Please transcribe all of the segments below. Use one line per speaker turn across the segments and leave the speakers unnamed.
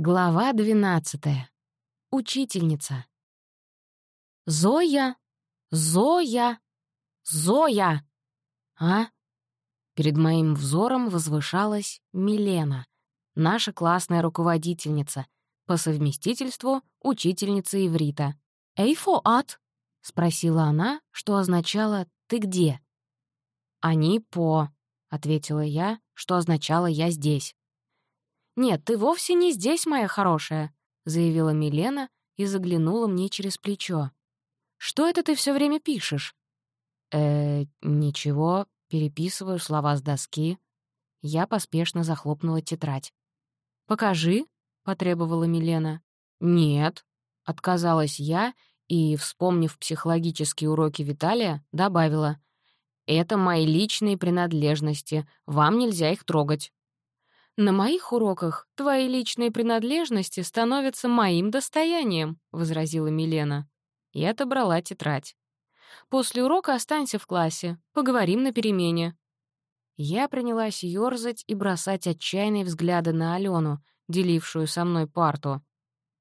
Глава двенадцатая. Учительница. «Зоя! Зоя! Зоя!» «А?» Перед моим взором возвышалась Милена, наша классная руководительница, по совместительству учительница иврита. «Эйфо ат?» — спросила она, что означало «ты где?». «Они по», — ответила я, что означало «я здесь». «Нет, ты вовсе не здесь, моя хорошая», — заявила Милена и заглянула мне через плечо. «Что это ты все время пишешь?» «Э, ничего, переписываю слова с доски». Я поспешно захлопнула тетрадь. «Покажи», — потребовала Милена. «Нет», — отказалась я и, вспомнив психологические уроки Виталия, добавила. «Это мои личные принадлежности, вам нельзя их трогать». «На моих уроках твои личные принадлежности становятся моим достоянием», — возразила Милена. И отобрала тетрадь. «После урока останься в классе, поговорим на перемене». Я принялась ёрзать и бросать отчаянные взгляды на Алену, делившую со мной парту.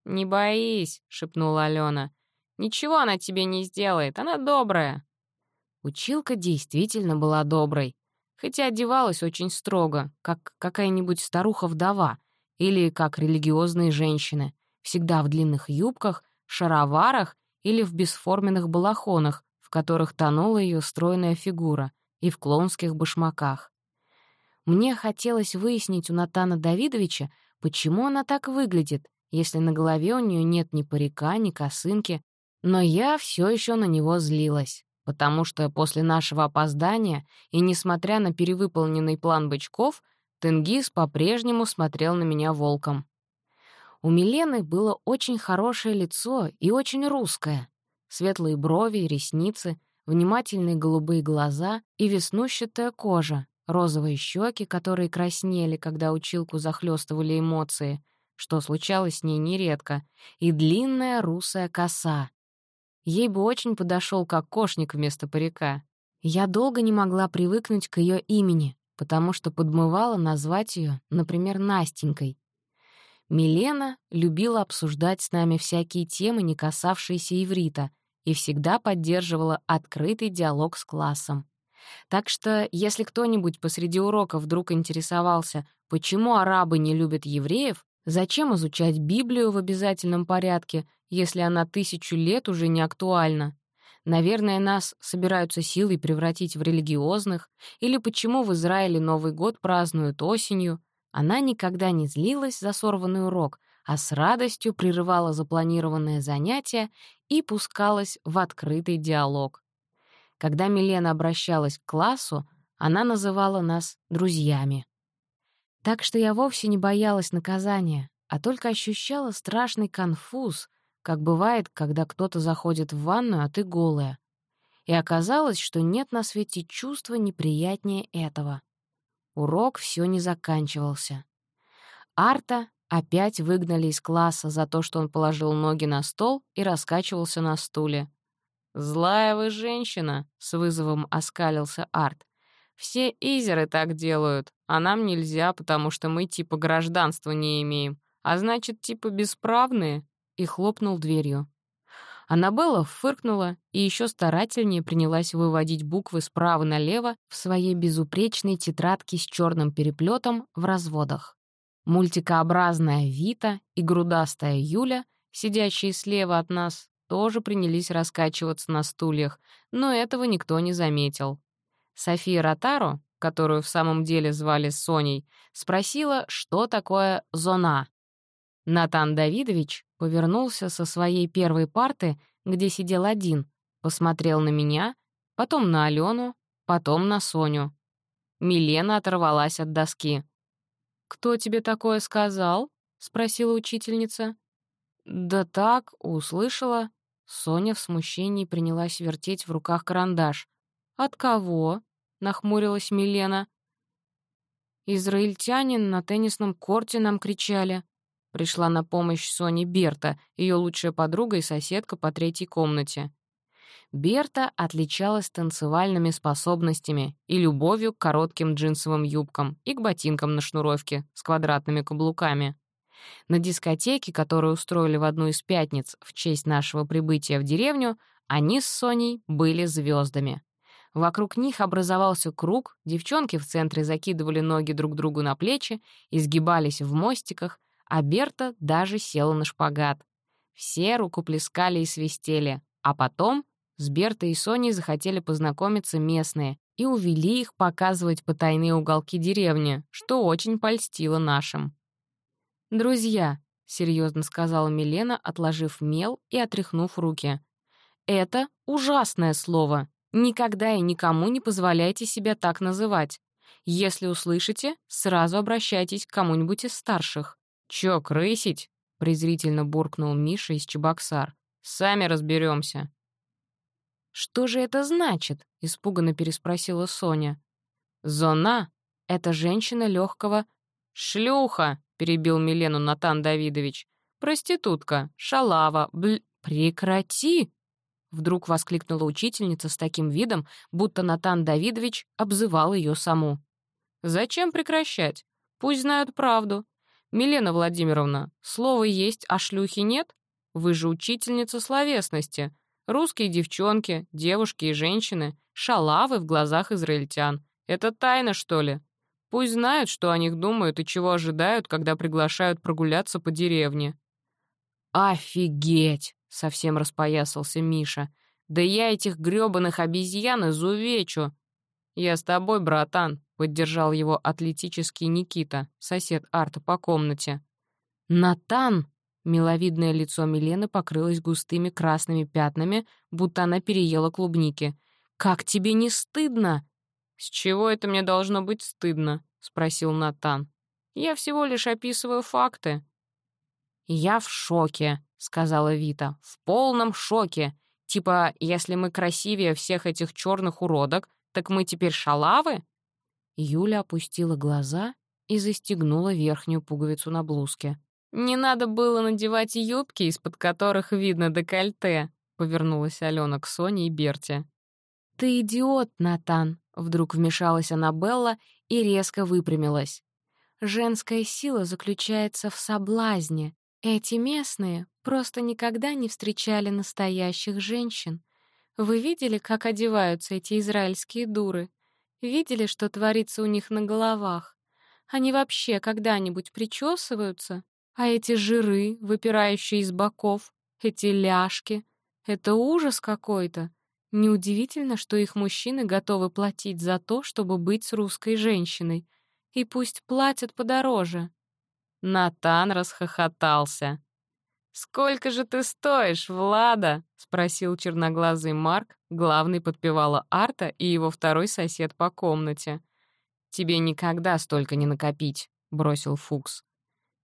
«Не боись», — шепнула Алена. «Ничего она тебе не сделает, она добрая». Училка действительно была доброй, хотя одевалась очень строго, как какая-нибудь старуха-вдова или как религиозные женщины, всегда в длинных юбках, шароварах или в бесформенных балахонах, в которых тонула ее стройная фигура, и в клоунских башмаках. Мне хотелось выяснить у Натана Давидовича, почему она так выглядит, если на голове у нее нет ни парика, ни косынки, но я все еще на него злилась потому что после нашего опоздания и несмотря на перевыполненный план бычков, Тенгиз по-прежнему смотрел на меня волком. У Милены было очень хорошее лицо и очень русское. Светлые брови ресницы, внимательные голубые глаза и веснущатая кожа, розовые щеки, которые краснели, когда училку захлестывали эмоции, что случалось с ней нередко, и длинная русая коса, Ей бы очень подошел как кошник вместо парика. Я долго не могла привыкнуть к ее имени, потому что подмывала назвать ее, например, Настенькой. Милена любила обсуждать с нами всякие темы, не касавшиеся иврита, и всегда поддерживала открытый диалог с классом. Так что, если кто-нибудь посреди урока вдруг интересовался, почему арабы не любят евреев, зачем изучать Библию в обязательном порядке если она тысячу лет уже не актуальна? Наверное, нас собираются силой превратить в религиозных, или почему в Израиле Новый год празднуют осенью. Она никогда не злилась за сорванный урок, а с радостью прерывала запланированное занятие и пускалась в открытый диалог. Когда Милена обращалась к классу, она называла нас друзьями. Так что я вовсе не боялась наказания, а только ощущала страшный конфуз, как бывает, когда кто-то заходит в ванную, а ты голая. И оказалось, что нет на свете чувства неприятнее этого. Урок все не заканчивался. Арта опять выгнали из класса за то, что он положил ноги на стол и раскачивался на стуле. «Злая вы женщина», — с вызовом оскалился Арт. «Все изеры так делают, а нам нельзя, потому что мы типа гражданства не имеем, а значит, типа бесправные и хлопнул дверью. Аннабелла фыркнула и еще старательнее принялась выводить буквы справа налево в своей безупречной тетрадке с черным переплетом в разводах. Мультикообразная Вита и грудастая Юля, сидящие слева от нас, тоже принялись раскачиваться на стульях, но этого никто не заметил. София Ротаро, которую в самом деле звали Соней, спросила, что такое «зона». Натан Давидович повернулся со своей первой парты, где сидел один, посмотрел на меня, потом на Алену, потом на Соню. Милена оторвалась от доски. «Кто тебе такое сказал?» — спросила учительница. «Да так, услышала». Соня в смущении принялась вертеть в руках карандаш. «От кого?» — нахмурилась Милена. «Израильтянин на теннисном корте нам кричали», Пришла на помощь Соне Берта, ее лучшая подруга и соседка по третьей комнате. Берта отличалась танцевальными способностями и любовью к коротким джинсовым юбкам и к ботинкам на шнуровке с квадратными каблуками. На дискотеке, которую устроили в одну из пятниц в честь нашего прибытия в деревню, они с Соней были звездами. Вокруг них образовался круг, девчонки в центре закидывали ноги друг другу на плечи, изгибались в мостиках, а Берта даже села на шпагат. Все рукоплескали и свистели, а потом с Бертой и Соней захотели познакомиться местные и увели их показывать потайные уголки деревни, что очень польстило нашим. «Друзья», — серьезно сказала Милена, отложив мел и отряхнув руки, «это ужасное слово. Никогда и никому не позволяйте себя так называть. Если услышите, сразу обращайтесь к кому-нибудь из старших». «Чё, крысить?» — презрительно буркнул Миша из Чебоксар. «Сами разберемся. «Что же это значит?» — испуганно переспросила Соня. «Зона — это женщина легкого...» «Шлюха!» — перебил Милену Натан Давидович. «Проститутка, шалава, бл...» «Прекрати!» — вдруг воскликнула учительница с таким видом, будто Натан Давидович обзывал ее саму. «Зачем прекращать? Пусть знают правду. Милена Владимировна, слово есть, а шлюхи нет? Вы же учительница словесности. Русские девчонки, девушки и женщины, шалавы в глазах израильтян. Это тайна, что ли? Пусть знают, что о них думают и чего ожидают, когда приглашают прогуляться по деревне». «Офигеть!» — совсем распоясался Миша. «Да я этих грёбаных обезьян изувечу!» «Я с тобой, братан», — поддержал его атлетический Никита, сосед Арта по комнате. «Натан!» — миловидное лицо Милены покрылось густыми красными пятнами, будто она переела клубники. «Как тебе не стыдно?» «С чего это мне должно быть стыдно?» — спросил Натан. «Я всего лишь описываю факты». «Я в шоке», — сказала Вита. «В полном шоке. Типа, если мы красивее всех этих черных уродок, так мы теперь шалавы?» Юля опустила глаза и застегнула верхнюю пуговицу на блузке. «Не надо было надевать юбки, из-под которых видно декольте», — повернулась Алена к Соне и Берте. «Ты идиот, Натан», Вдруг вмешалась Аннабелла и резко выпрямилась. «Женская сила заключается в соблазне. Эти местные просто никогда не встречали настоящих женщин. Вы видели, как одеваются эти израильские дуры? Видели, что творится у них на головах? Они вообще когда-нибудь причесываются? А эти жиры, выпирающие из боков, эти ляжки — это ужас какой-то. Неудивительно, что их мужчины готовы платить за то, чтобы быть с русской женщиной. И пусть платят подороже. Натан расхохотался. «Сколько же ты стоишь, Влада?» — спросил черноглазый Марк, главный подпевала Арта и его второй сосед по комнате. «Тебе никогда столько не накопить», — бросил Фукс.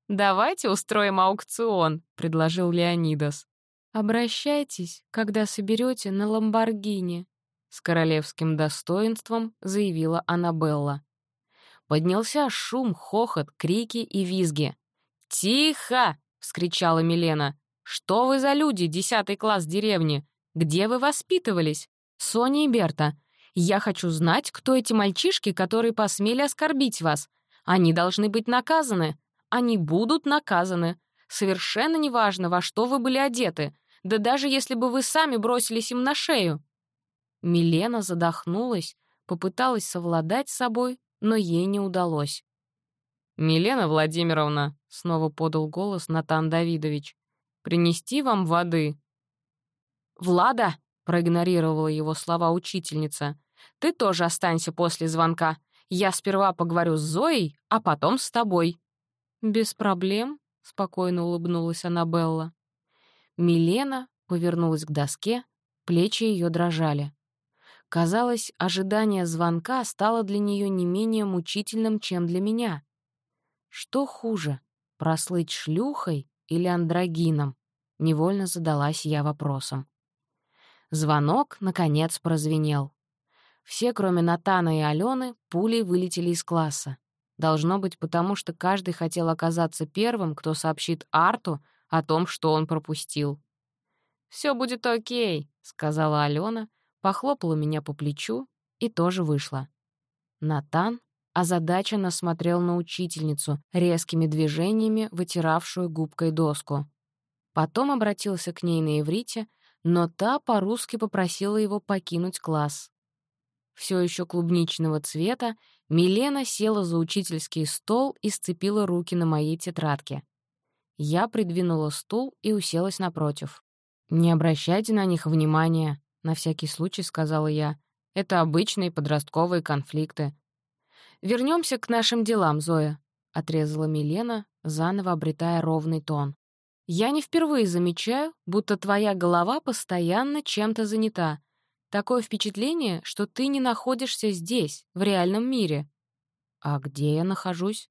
«Давайте устроим аукцион», — предложил Леонидас. «Обращайтесь, когда соберете на Ламборгини», — с королевским достоинством заявила Аннабелла. Поднялся шум, хохот, крики и визги. «Тихо!» — вскричала Милена. «Что вы за люди, десятый класс деревни? Где вы воспитывались? Соня и Берта, я хочу знать, кто эти мальчишки, которые посмели оскорбить вас. Они должны быть наказаны. Они будут наказаны. Совершенно неважно, во что вы были одеты. Да даже если бы вы сами бросились им на шею!» Милена задохнулась, попыталась совладать с собой, но ей не удалось. «Милена Владимировна», — снова подал голос Натан Давидович, «принести вам воды?» «Влада», — проигнорировала его слова учительница, «ты тоже останься после звонка. Я сперва поговорю с Зоей, а потом с тобой». «Без проблем», — спокойно улыбнулась Аннабелла. Милена повернулась к доске, плечи ее дрожали. Казалось, ожидание звонка стало для нее не менее мучительным, чем для меня. Что хуже, прослыть шлюхой или андрогином? Невольно задалась я вопросом. Звонок, наконец, прозвенел. Все, кроме Натана и Алены, пулей вылетели из класса. Должно быть, потому что каждый хотел оказаться первым, кто сообщит Арту о том, что он пропустил. «Все будет окей», — сказала Алена, похлопала меня по плечу и тоже вышла. Натан озадаченно смотрел на учительницу, резкими движениями вытиравшую губкой доску. Потом обратился к ней на иврите, но та по-русски попросила его покинуть класс. Все еще клубничного цвета, Милена села за учительский стол и сцепила руки на моей тетрадке. Я придвинула стул и уселась напротив. «Не обращайте на них внимания», — на всякий случай сказала я. «Это обычные подростковые конфликты». Вернемся к нашим делам, Зоя», — отрезала Милена, заново обретая ровный тон. «Я не впервые замечаю, будто твоя голова постоянно чем-то занята. Такое впечатление, что ты не находишься здесь, в реальном мире». «А где я нахожусь?»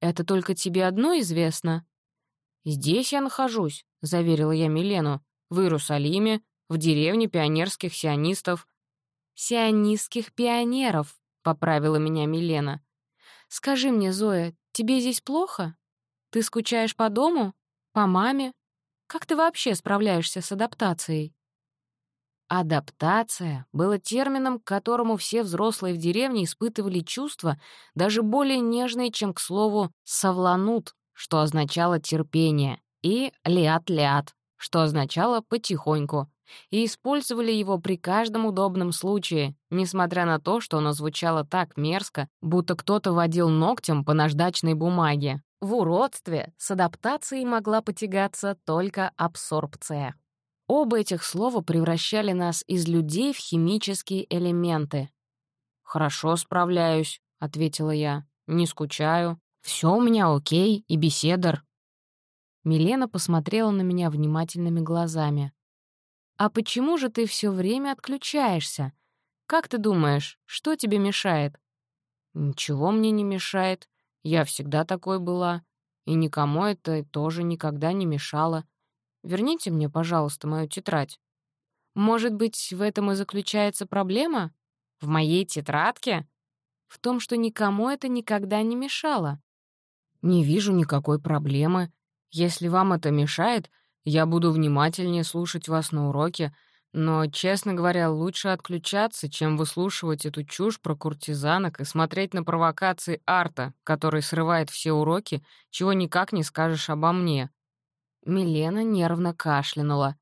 «Это только тебе одно известно?» «Здесь я нахожусь», — заверила я Милену, «в Иерусалиме, в деревне пионерских сионистов». «Сионистских пионеров», — поправила меня Милена. «Скажи мне, Зоя, тебе здесь плохо? Ты скучаешь по дому? По маме? Как ты вообще справляешься с адаптацией?» Адаптация было термином, к которому все взрослые в деревне испытывали чувства даже более нежные, чем к слову «совланут», что означало терпение, и «лят-лят», что означало «потихоньку», и использовали его при каждом удобном случае, несмотря на то, что оно звучало так мерзко, будто кто-то водил ногтем по наждачной бумаге. В уродстве с адаптацией могла потягаться только абсорбция. Оба этих слова превращали нас из людей в химические элементы. «Хорошо справляюсь», — ответила я. «Не скучаю. Все у меня окей, и беседор». Милена посмотрела на меня внимательными глазами. «А почему же ты все время отключаешься? Как ты думаешь, что тебе мешает?» «Ничего мне не мешает. Я всегда такой была. И никому это тоже никогда не мешало. Верните мне, пожалуйста, мою тетрадь. Может быть, в этом и заключается проблема? В моей тетрадке? В том, что никому это никогда не мешало. Не вижу никакой проблемы. Если вам это мешает, я буду внимательнее слушать вас на уроке, но, честно говоря, лучше отключаться, чем выслушивать эту чушь про куртизанок и смотреть на провокации Арта, который срывает все уроки, чего никак не скажешь обо мне. Милена нервно кашлянула.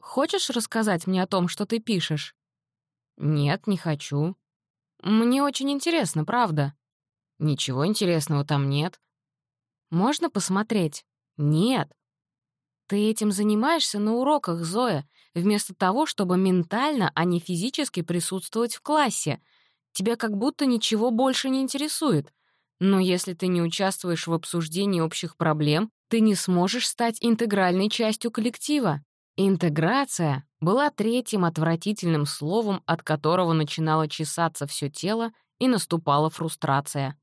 «Хочешь рассказать мне о том, что ты пишешь?» «Нет, не хочу». «Мне очень интересно, правда». «Ничего интересного там нет». «Можно посмотреть?» «Нет». «Ты этим занимаешься на уроках, Зоя, вместо того, чтобы ментально, а не физически присутствовать в классе. Тебя как будто ничего больше не интересует. Но если ты не участвуешь в обсуждении общих проблем, ты не сможешь стать интегральной частью коллектива. Интеграция была третьим отвратительным словом, от которого начинало чесаться все тело и наступала фрустрация.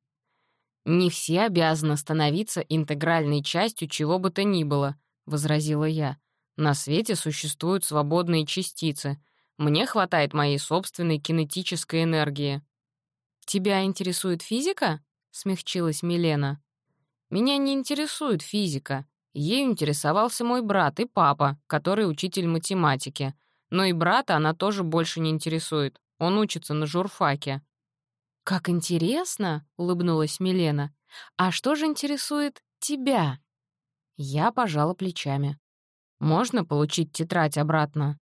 «Не все обязаны становиться интегральной частью чего бы то ни было», — возразила я. «На свете существуют свободные частицы. Мне хватает моей собственной кинетической энергии». «Тебя интересует физика?» — смягчилась Милена. Меня не интересует физика. Ею интересовался мой брат и папа, который учитель математики. Но и брата она тоже больше не интересует. Он учится на журфаке». «Как интересно!» — улыбнулась Милена. «А что же интересует тебя?» Я пожала плечами. «Можно получить тетрадь обратно?»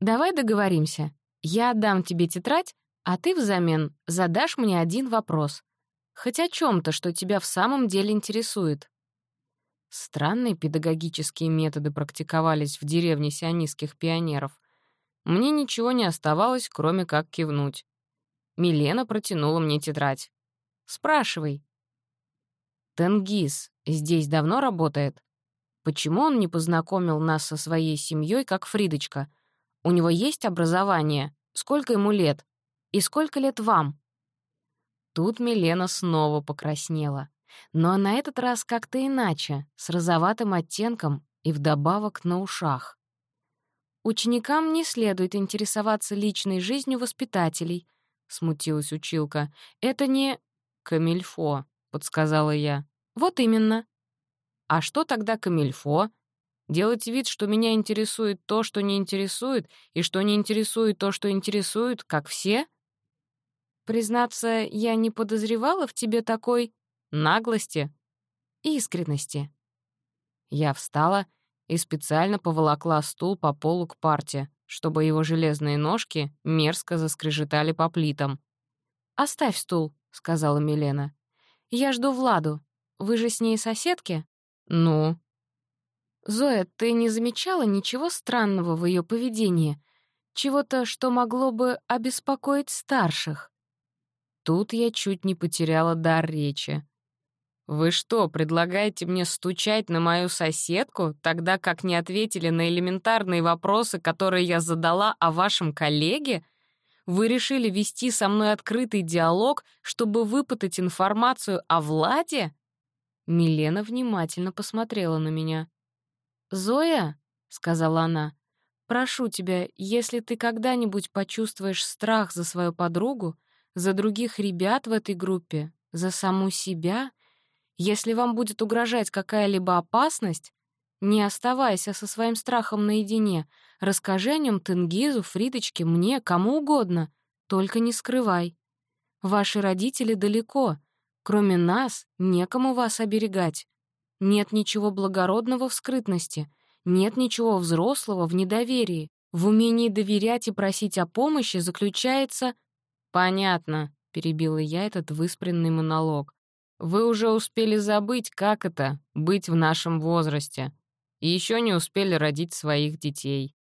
«Давай договоримся. Я отдам тебе тетрадь, а ты взамен задашь мне один вопрос. Хоть о чем то что тебя в самом деле интересует. Странные педагогические методы практиковались в деревне сионистских пионеров. Мне ничего не оставалось, кроме как кивнуть. Милена протянула мне тетрадь. «Спрашивай». «Тенгиз здесь давно работает? Почему он не познакомил нас со своей семьей, как Фридочка? У него есть образование? Сколько ему лет? И сколько лет вам?» Тут Милена снова покраснела. Но на этот раз как-то иначе, с розоватым оттенком и вдобавок на ушах. «Ученикам не следует интересоваться личной жизнью воспитателей», — смутилась училка. «Это не...» «Камильфо», — подсказала я. «Вот именно». «А что тогда камильфо?» Делать вид, что меня интересует то, что не интересует, и что не интересует то, что интересует, как все — Признаться, я не подозревала в тебе такой наглости, искренности. Я встала и специально поволокла стул по полу к парте, чтобы его железные ножки мерзко заскрежетали по плитам. «Оставь стул», — сказала Милена. «Я жду Владу. Вы же с ней соседки?» «Ну?» «Зоя, ты не замечала ничего странного в ее поведении? Чего-то, что могло бы обеспокоить старших?» Тут я чуть не потеряла дар речи. «Вы что, предлагаете мне стучать на мою соседку, тогда как не ответили на элементарные вопросы, которые я задала о вашем коллеге? Вы решили вести со мной открытый диалог, чтобы выпытать информацию о Владе?» Милена внимательно посмотрела на меня. «Зоя», — сказала она, — «прошу тебя, если ты когда-нибудь почувствуешь страх за свою подругу, за других ребят в этой группе, за саму себя, если вам будет угрожать какая-либо опасность, не оставайся со своим страхом наедине. Расскажи о нем Тенгизу, Фридочке, мне, кому угодно. Только не скрывай. Ваши родители далеко. Кроме нас, некому вас оберегать. Нет ничего благородного в скрытности. Нет ничего взрослого в недоверии. В умении доверять и просить о помощи заключается... «Понятно», — перебила я этот выспренный монолог. Вы уже успели забыть, как это — быть в нашем возрасте. И еще не успели родить своих детей.